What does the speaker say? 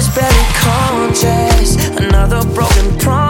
is barely conscious. Another broken promise.